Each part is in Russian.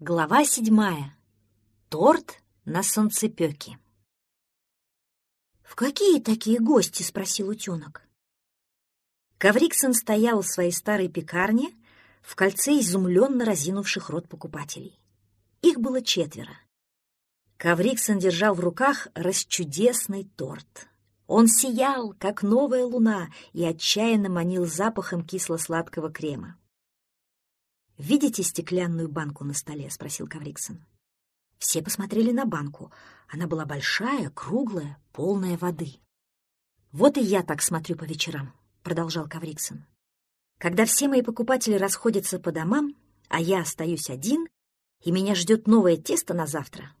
Глава седьмая. Торт на солнцепёке. «В какие такие гости?» — спросил утёнок. Кавриксон стоял в своей старой пекарне в кольце изумленно разинувших рот покупателей. Их было четверо. Кавриксон держал в руках расчудесный торт. Он сиял, как новая луна, и отчаянно манил запахом кисло-сладкого крема. «Видите стеклянную банку на столе?» — спросил Кавриксон. Все посмотрели на банку. Она была большая, круглая, полная воды. «Вот и я так смотрю по вечерам», — продолжал Кавриксон. «Когда все мои покупатели расходятся по домам, а я остаюсь один, и меня ждет новое тесто на завтра,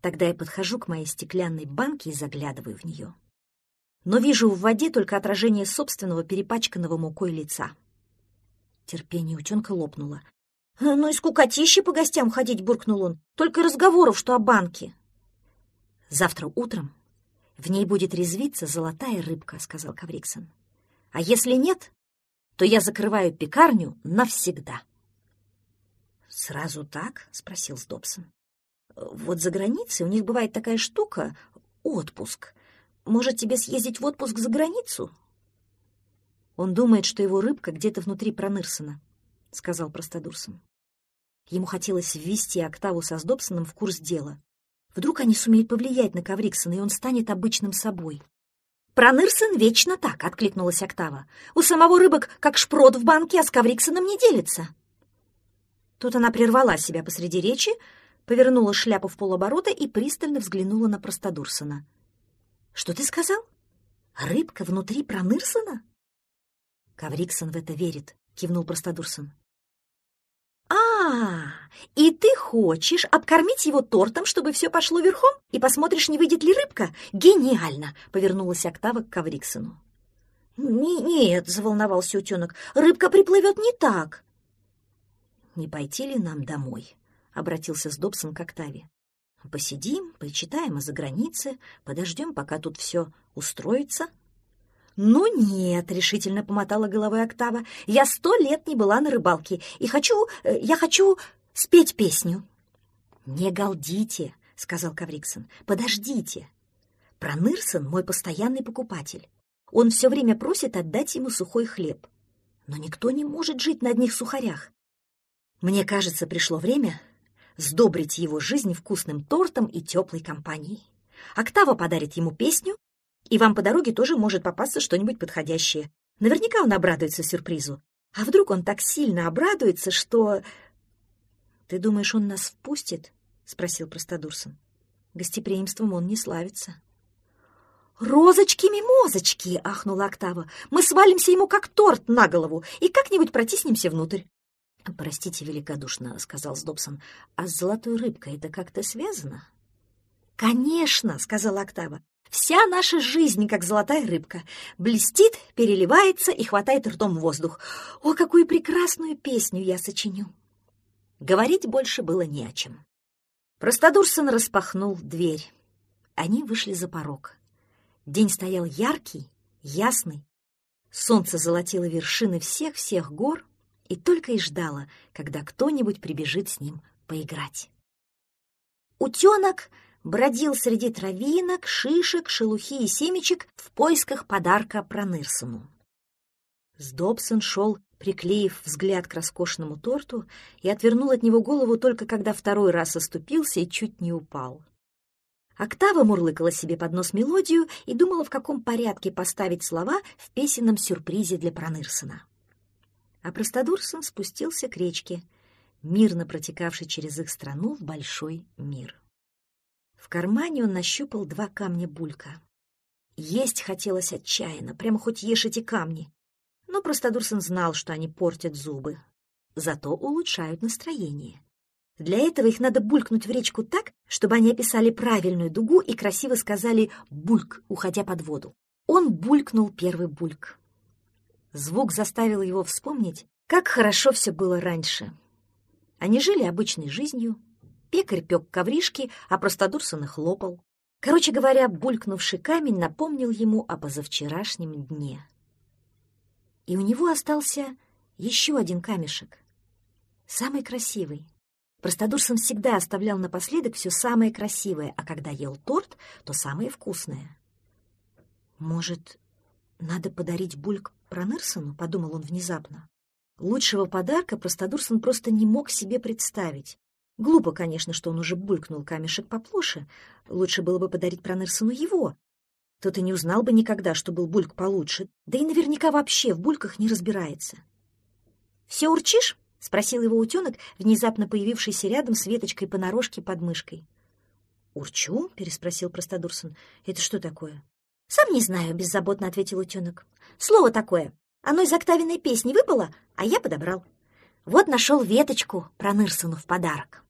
тогда я подхожу к моей стеклянной банке и заглядываю в нее. Но вижу в воде только отражение собственного перепачканного мукой лица. Терпение утенка лопнуло. «Ну и скукотище по гостям ходить», — буркнул он. «Только разговоров, что о банке». «Завтра утром в ней будет резвиться золотая рыбка», — сказал Кавриксон. «А если нет, то я закрываю пекарню навсегда». «Сразу так?» — спросил Сдобсон. «Вот за границей у них бывает такая штука — отпуск. Может, тебе съездить в отпуск за границу?» Он думает, что его рыбка где-то внутри Пронырсона, — сказал Простодурсон. Ему хотелось ввести Октаву со Сдобсоном в курс дела. Вдруг они сумеют повлиять на Кавриксона, и он станет обычным собой. «Пронырсон вечно так», — откликнулась Октава. «У самого рыбок как шпрот в банке, а с Кавриксоном не делится». Тут она прервала себя посреди речи, повернула шляпу в полоборота и пристально взглянула на Простодурсона. «Что ты сказал? Рыбка внутри Пронырсона?» Кавриксон в это верит, кивнул Простодурсон. А, и ты хочешь обкормить его тортом, чтобы все пошло верхом, и посмотришь, не выйдет ли рыбка? Гениально! Повернулась Октава к Кавриксону. «Нет», — заволновался утенок, — «рыбка приплывет не так». «Не пойти ли нам домой?» — обратился с Добсон к Октаве. «Посидим, почитаем о загранице, подождем, пока тут все устроится». «Ну нет», — решительно помотала головой Октава, — «я сто лет не была на рыбалке, и хочу, э, я хочу спеть песню». «Не галдите», — сказал Кавриксон, — «подождите. Пронырсон — мой постоянный покупатель. Он все время просит отдать ему сухой хлеб. Но никто не может жить на одних сухарях. Мне кажется, пришло время сдобрить его жизнь вкусным тортом и теплой компанией. Октава подарит ему песню, и вам по дороге тоже может попасться что-нибудь подходящее. Наверняка он обрадуется сюрпризу. А вдруг он так сильно обрадуется, что... — Ты думаешь, он нас впустит? — спросил Простодурсон. Гостеприимством он не славится. «Розочки-мимозочки!» — ахнула Октава. «Мы свалимся ему как торт на голову и как-нибудь протиснемся внутрь». «Простите великодушно», — сказал Сдобсон, — «а с золотой рыбкой это как-то связано?» «Конечно!» — сказала Октава. Вся наша жизнь, как золотая рыбка, блестит, переливается и хватает ртом воздух. О, какую прекрасную песню я сочиню! Говорить больше было не о чем. Простодурсон распахнул дверь. Они вышли за порог. День стоял яркий, ясный. Солнце золотило вершины всех-всех гор и только и ждало, когда кто-нибудь прибежит с ним поиграть. Утенок бродил среди травинок, шишек, шелухи и семечек в поисках подарка Пронырсону. Сдобсон шел, приклеив взгляд к роскошному торту, и отвернул от него голову только когда второй раз оступился и чуть не упал. Октава мурлыкала себе под нос мелодию и думала, в каком порядке поставить слова в песенном сюрпризе для Пронырсона. А Простодурсон спустился к речке, мирно протекавшей через их страну в большой мир. В кармане он нащупал два камня булька. Есть хотелось отчаянно, прямо хоть ешь эти камни. Но Простодурсон знал, что они портят зубы. Зато улучшают настроение. Для этого их надо булькнуть в речку так, чтобы они описали правильную дугу и красиво сказали «бульк», уходя под воду. Он булькнул первый бульк. Звук заставил его вспомнить, как хорошо все было раньше. Они жили обычной жизнью, Пекарь пек ковришки, а простодурсон их хлопал. Короче говоря, булькнувший камень напомнил ему о позавчерашнем дне. И у него остался еще один камешек, самый красивый, Простодурсон всегда оставлял напоследок все самое красивое, а когда ел торт, то самое вкусное. «Может, надо подарить бульк Пронырсону?» — подумал он внезапно. Лучшего подарка Простодурсон просто не мог себе представить. Глупо, конечно, что он уже булькнул камешек поплоше. Лучше было бы подарить Пронырсону его. Тот и не узнал бы никогда, что был бульк получше, да и наверняка вообще в бульках не разбирается. «Все урчишь?» — спросил его утенок, внезапно появившийся рядом с веточкой понарошки под мышкой. «Урчу?» — переспросил Простодурсон. «Это что такое?» «Сам не знаю», — беззаботно ответил утенок. «Слово такое. Оно из октавиной песни выпало, а я подобрал. Вот нашел веточку про Нырсону в подарок».